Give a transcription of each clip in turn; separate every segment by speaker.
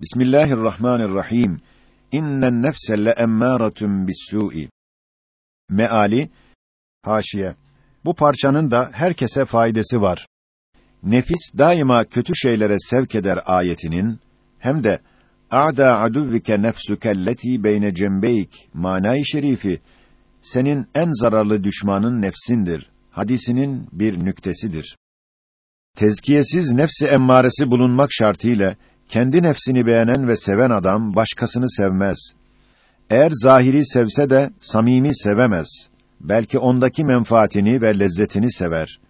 Speaker 1: Bismillahirrahmanirrahim. İnnen nefse leemmâratun bis-sû'i. Meali Haşiye. Bu parçanın da herkese faydası var. Nefis daima kötü şeylere sevk eder ayetinin hem de a'da aduvvike nefsukelleti beyne cembeyk manayı şerifi senin en zararlı düşmanın nefsindir. Hadisinin bir nüktesidir. Tezkiyesiz nefsi emmaresi bulunmak şartıyla kendi nefsini beğenen ve seven adam başkasını sevmez. Eğer zahiri sevse de samimi sevemez. Belki ondaki menfaatini ve lezzetini sever.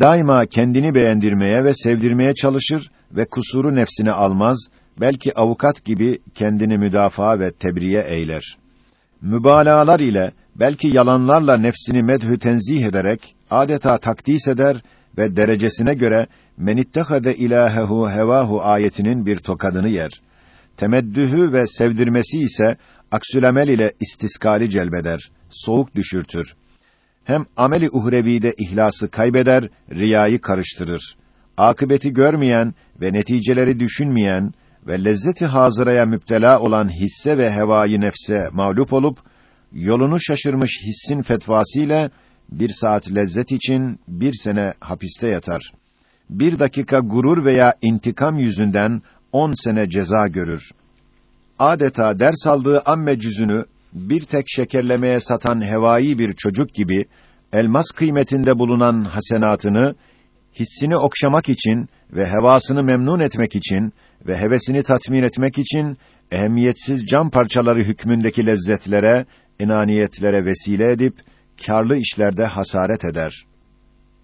Speaker 1: Daima kendini beğendirmeye ve sevdirmeye çalışır ve kusuru nefsine almaz, belki avukat gibi kendini müdafaa ve tebriye eyler. Mübalağalar ile, belki yalanlarla nefsini medhü tenzih ederek, adeta takdis eder ve derecesine göre menittehade ilahehu hevahu ayetinin bir tokadını yer. Temeddühü ve sevdirmesi ise aksülemel ile istiskali celbeder, soğuk düşürtür. Hem ameli uhrevide ihlası kaybeder, riyayı karıştırır. Akıbeti görmeyen ve neticeleri düşünmeyen ve lezzeti hazıraya müptela olan hisse ve hevayı nefse mağlup olup yolunu şaşırmış hissin fetvasıyla bir saat lezzet için bir sene hapiste yatar. Bir dakika gurur veya intikam yüzünden on sene ceza görür. Adeta ders aldığı amme cüzünü bir tek şekerlemeye satan hevai bir çocuk gibi elmas kıymetinde bulunan hasenatını hissini okşamak için ve hevasını memnun etmek için ve hevesini tatmin etmek için ehemmiyetsiz cam parçaları hükmündeki lezzetlere, inaniyetlere vesile edip karlı işlerde hasaret eder.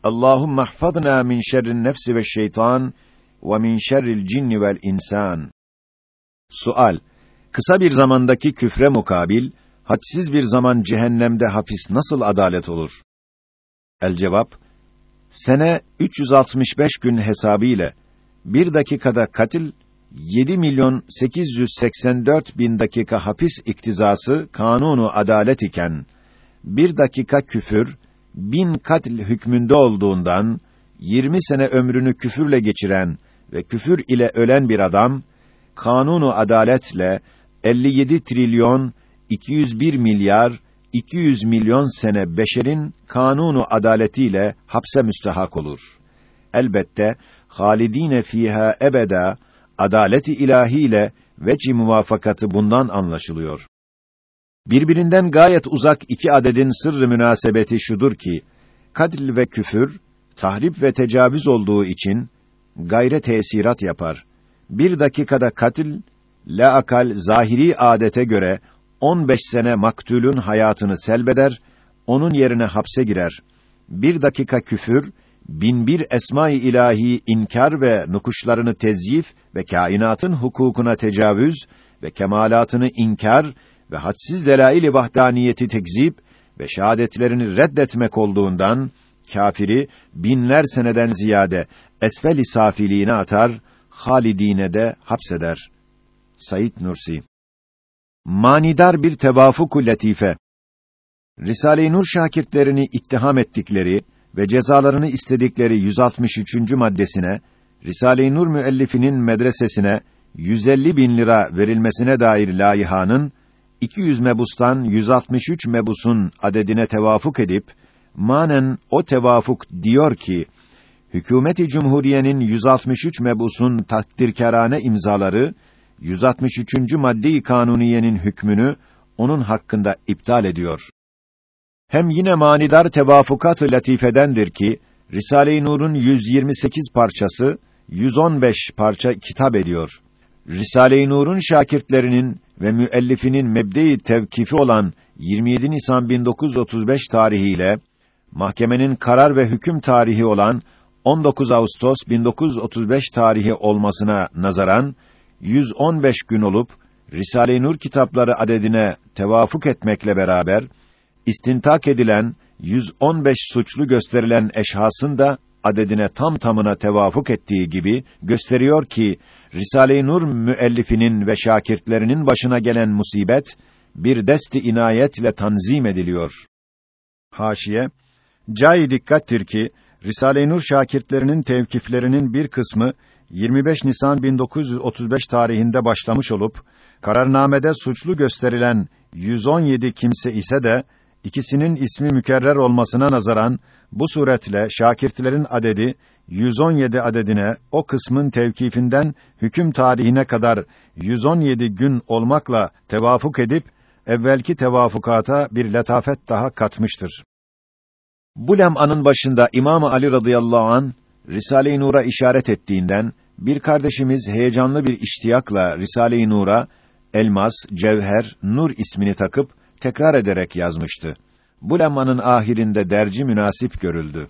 Speaker 1: Allahümme ihfazna min şerrin nefsi ve şeytan ve min şerril cinni vel insan. Sual: Kısa bir zamandaki küfre mukabil hadsiz bir zaman cehennemde hapis nasıl adalet olur? El cevap: Sene 365 gün hesabı ile bir dakikada katil 7 milyon 884 bin dakika hapis iktizası kanunu adalet iken bir dakika küfür bin katil hükmünde olduğundan 20 sene ömrünü küfürle geçiren ve küfür ile ölen bir adam kanunu adaletle 57 trilyon 201 milyar 200 milyon sene beşerin kanunu adaletiyle hapse müstehak olur. Elbette halidine fiha ebeda adaleti ilahiyle veci muvafakatı bundan anlaşılıyor. Birbirinden gayet uzak iki adedin sırrı münasebeti şudur ki, kadl ve küfür, tahrip ve tecavüz olduğu için, gayre tesirat yapar. Bir dakikada katil, la akal zahiri adete göre, 15 sene maktulün hayatını selbeder, onun yerine hapse girer. Bir dakika küfür, bin bir esma-i ilahi inkar ve nukuşlarını tezyif ve kainatın hukukuna tecavüz ve kemalatını inkar ve hadsiz delail-i vahdaniyeti tekzip ve şahadetlerini reddetmek olduğundan kafiri binler seneden ziyade esfel-i safiliğine atar, halidine de hapseder. Said Nursi Manidar bir tevafuk latife Risale-i Nur şakirtlerini ittiham ettikleri ve cezalarını istedikleri 163. maddesine Risale-i Nur müellifinin medresesine 150 bin lira verilmesine dair layihanın 200 mebustan 163 mebusun adedine tevafuk edip manen o tevafuk diyor ki hükümeti cumhuriyenin 163 mebusun takdirkârane imzaları 163. madde-i kanuniyenin hükmünü onun hakkında iptal ediyor. Hem yine manidar tevafukat-ı latifedendir ki Risale-i Nur'un 128 parçası 115 parça kitap ediyor. Risale-i Nur'un şakirtlerinin ve müellifinin mebde-i tevkifi olan 27 Nisan 1935 tarihiyle mahkemenin karar ve hüküm tarihi olan 19 Ağustos 1935 tarihi olmasına nazaran 115 gün olup Risale-i Nur kitapları adedine tevafuk etmekle beraber istintak edilen 115 suçlu gösterilen eşhasın da adedine tam tamına tevafuk ettiği gibi gösteriyor ki Risale-i Nur müellifinin ve şakirtlerinin başına gelen musibet bir desti inayetle tanzim ediliyor. Haşiye Cai dikkattir ki Risale-i Nur şakirtlerinin tevkiflerinin bir kısmı 25 Nisan 1935 tarihinde başlamış olup kararnamede suçlu gösterilen 117 kimse ise de ikisinin ismi mükerrer olmasına nazaran bu suretle şakirtlerin adedi 117 adedine o kısmın tevkifinden hüküm tarihine kadar 117 gün olmakla tevafuk edip evvelki tevafukata bir letafet daha katmıştır. Bu lem'anın başında İmam Ali radıyallahu an Risale-i Nur'a işaret ettiğinden bir kardeşimiz heyecanlı bir iştiyakla Risale-i Nur'a elmas, cevher, nur ismini takıp tekrar ederek yazmıştı. Bu lemmanın ahirinde derci münasip görüldü.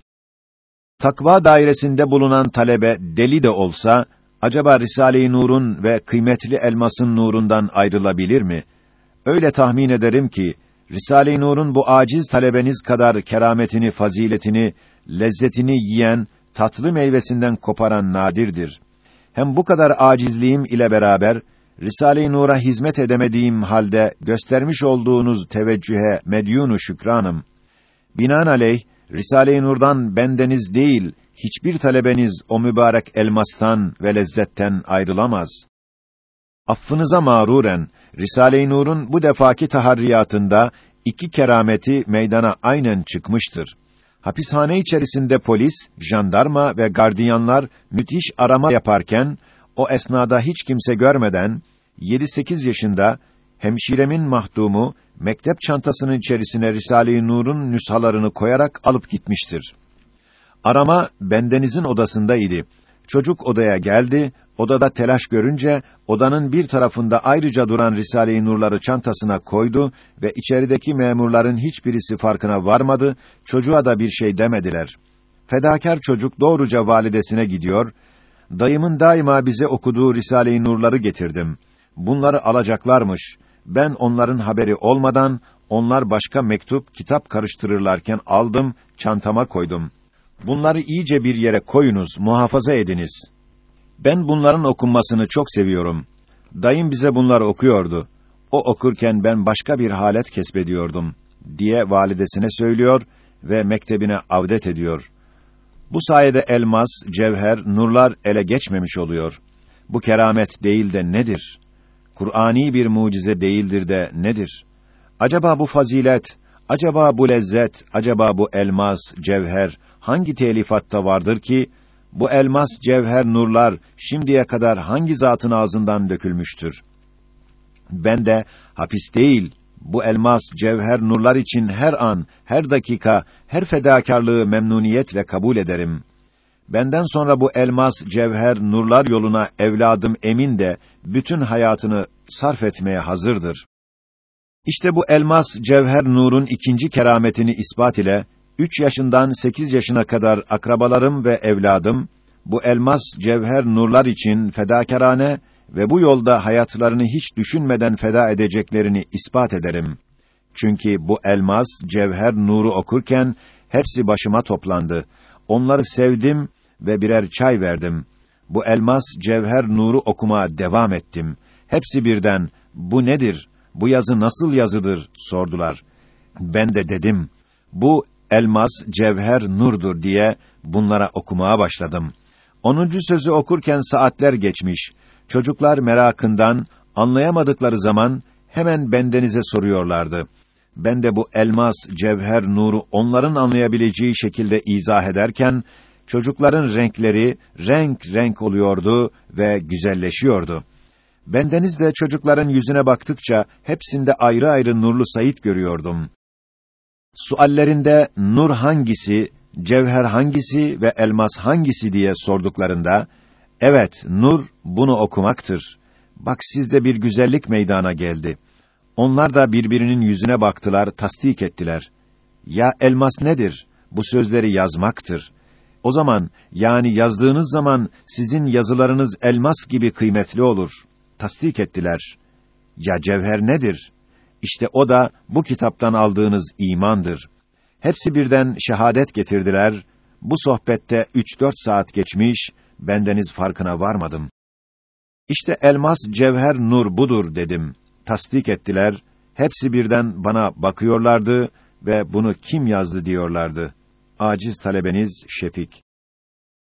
Speaker 1: Takva dairesinde bulunan talebe deli de olsa acaba Risale-i Nur'un ve kıymetli elmasın nurundan ayrılabilir mi? Öyle tahmin ederim ki Risale-i Nur'un bu aciz talebeniz kadar kerametini, faziletini, lezzetini yiyen, tatlı meyvesinden koparan nadirdir. Hem bu kadar acizliğim ile beraber Risale-i Nur'a hizmet edemediğim halde göstermiş olduğunuz teveccühe medyunu şükranım. Binaenaleyh Risale-i Nur'dan bendeniz değil hiçbir talebeniz o mübarek elmastan ve lezzetten ayrılamaz. Affınıza mağruren Risale-i Nur'un bu defaki taharriyatında iki kerameti meydana aynen çıkmıştır. Hapishane içerisinde polis, jandarma ve gardiyanlar müthiş arama yaparken o esnada hiç kimse görmeden 7-8 yaşında hemşiremin mahdumu mektep çantasının içerisine Risale-i Nur'un nüshalarını koyarak alıp gitmiştir. Arama bendenizin odasındaydı. Çocuk odaya geldi, odada telaş görünce odanın bir tarafında ayrıca duran Risale-i Nur'ları çantasına koydu ve içerideki memurların hiçbirisi farkına varmadı, çocuğa da bir şey demediler. Fedakar çocuk doğruca validesine gidiyor, dayımın daima bize okuduğu Risale-i Nur'ları getirdim. Bunları alacaklarmış. Ben onların haberi olmadan, onlar başka mektup, kitap karıştırırlarken aldım, çantama koydum. Bunları iyice bir yere koyunuz, muhafaza ediniz. Ben bunların okunmasını çok seviyorum. Dayım bize bunları okuyordu. O okurken ben başka bir halet kesbediyordum diye validesine söylüyor ve mektebine avdet ediyor. Bu sayede elmas, cevher, nurlar ele geçmemiş oluyor. Bu keramet değil de nedir? Kur'ani bir mucize değildir de nedir? Acaba bu fazilet, acaba bu lezzet, acaba bu elmas, cevher hangi telifatta vardır ki bu elmas, cevher, nurlar şimdiye kadar hangi zatın ağzından dökülmüştür? Ben de hapis değil, bu elmas, cevher, nurlar için her an, her dakika, her fedakarlığı memnuniyetle kabul ederim. Benden sonra bu elmas, cevher, nurlar yoluna evladım Emin de bütün hayatını sarf etmeye hazırdır. İşte bu elmas, cevher, nurun ikinci kerametini ispat ile üç yaşından sekiz yaşına kadar akrabalarım ve evladım bu elmas, cevher, nurlar için fedakarane ve bu yolda hayatlarını hiç düşünmeden feda edeceklerini ispat ederim. Çünkü bu elmas, cevher, nuru okurken hepsi başıma toplandı. Onları sevdim ve birer çay verdim. Bu elmas, cevher, nuru okuma devam ettim. Hepsi birden, bu nedir, bu yazı nasıl yazıdır, sordular. Ben de dedim, bu elmas, cevher, nurdur diye bunlara okumaya başladım. Onuncu sözü okurken saatler geçmiş. Çocuklar merakından, anlayamadıkları zaman hemen bendenize soruyorlardı. Ben de bu elmas, cevher, nuru onların anlayabileceği şekilde izah ederken, çocukların renkleri renk renk oluyordu ve güzelleşiyordu. Bendeniz de çocukların yüzüne baktıkça hepsinde ayrı ayrı nurlu sayit görüyordum. Suallerinde nur hangisi, cevher hangisi ve elmas hangisi diye sorduklarında, evet nur bunu okumaktır. Bak sizde bir güzellik meydana geldi. Onlar da birbirinin yüzüne baktılar, tasdik ettiler. Ya elmas nedir? Bu sözleri yazmaktır. O zaman, yani yazdığınız zaman sizin yazılarınız elmas gibi kıymetli olur. Tasdik ettiler. Ya cevher nedir? İşte o da bu kitaptan aldığınız imandır. Hepsi birden şehadet getirdiler. Bu sohbette üç dört saat geçmiş, bendeniz farkına varmadım. İşte elmas, cevher, nur budur dedim. Tasdik ettiler. Hepsi birden bana bakıyorlardı ve bunu kim yazdı diyorlardı. Aciz talebeniz Şefik.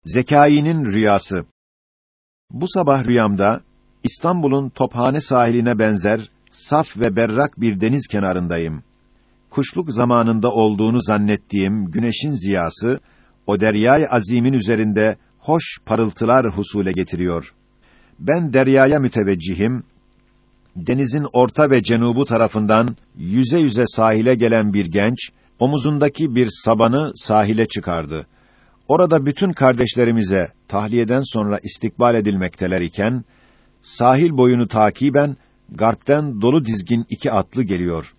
Speaker 1: Zekai'nin rüyası Bu sabah rüyamda İstanbul'un Tophane sahiline benzer saf ve berrak bir deniz kenarındayım. Kuşluk zamanında olduğunu zannettiğim güneşin ziyası o deryayı azimin üzerinde hoş parıltılar husule getiriyor. Ben deryaya müteveccihim. Denizin orta ve cenubu tarafından yüze yüze sahile gelen bir genç omuzundaki bir sabanı sahile çıkardı. Orada bütün kardeşlerimize tahliyeden sonra istikbal edilmekteler iken sahil boyunu takiben garpten dolu dizgin iki atlı geliyor.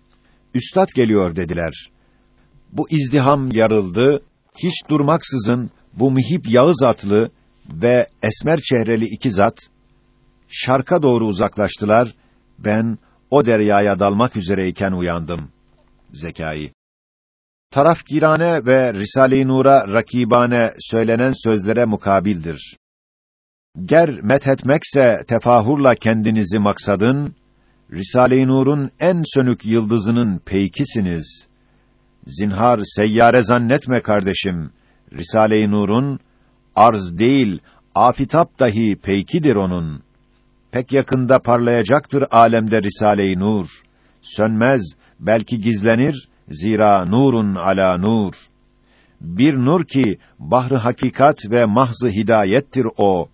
Speaker 1: Üstad geliyor dediler. Bu izdiham yarıldı. Hiç durmaksızın bu mihip Yağız atlı ve esmer çehreli iki zat şarka doğru uzaklaştılar. Ben o deryaya dalmak üzereyken uyandım. Zekai tarafgirane ve Risale-i Nur'a rakibane söylenen sözlere mukabildir. Ger methetmekse tefahurla kendinizi maksadın, Risale-i Nur'un en sönük yıldızının peykisiniz. Zinhar seyyare zannetme kardeşim. Risale-i Nur'un arz değil, afitap dahi peykidir onun. Pek yakında parlayacaktır alemde Risale-i Nur. Sönmez, belki gizlenir, Zira nurun ala nur. Bir nur ki bahrı hakikat ve mahzı hidayettir o.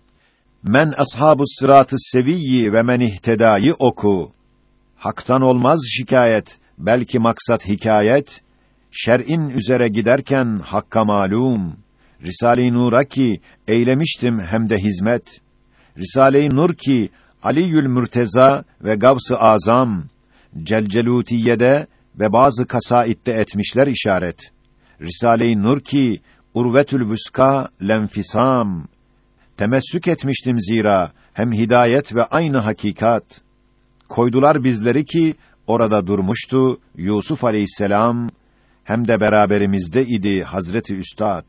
Speaker 1: Men ashabu sıratı seviyyi ve men ihtedayı oku. Hak'tan olmaz şikayet, belki maksat hikayet. Şer'in üzere giderken hakka malum. Risale-i Nur'a ki eylemiştim hem de hizmet. Risale-i Nur ki Aliül Mürteza ve Gavs-ı Azam Celcelutiye'de ve bazı kasaitte etmişler işaret. Risale-i Nur ki Urvetül Vüska lenfisam temessük etmiştim zira hem hidayet ve aynı hakikat. Koydular bizleri ki orada durmuştu Yusuf Aleyhisselam hem de beraberimizde idi Hazreti Üstad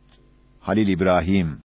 Speaker 1: Halil İbrahim